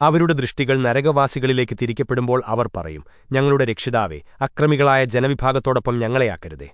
അവരുടെ ദൃഷ്ടികൾ നരകവാസികളിലേക്ക് തിരിക്കപ്പെടുമ്പോൾ അവർ പറയും ഞങ്ങളുടെ രക്ഷിതാവേ അക്രമികളായ ജനവിഭാഗത്തോടൊപ്പം ഞങ്ങളെയാക്കരുതേ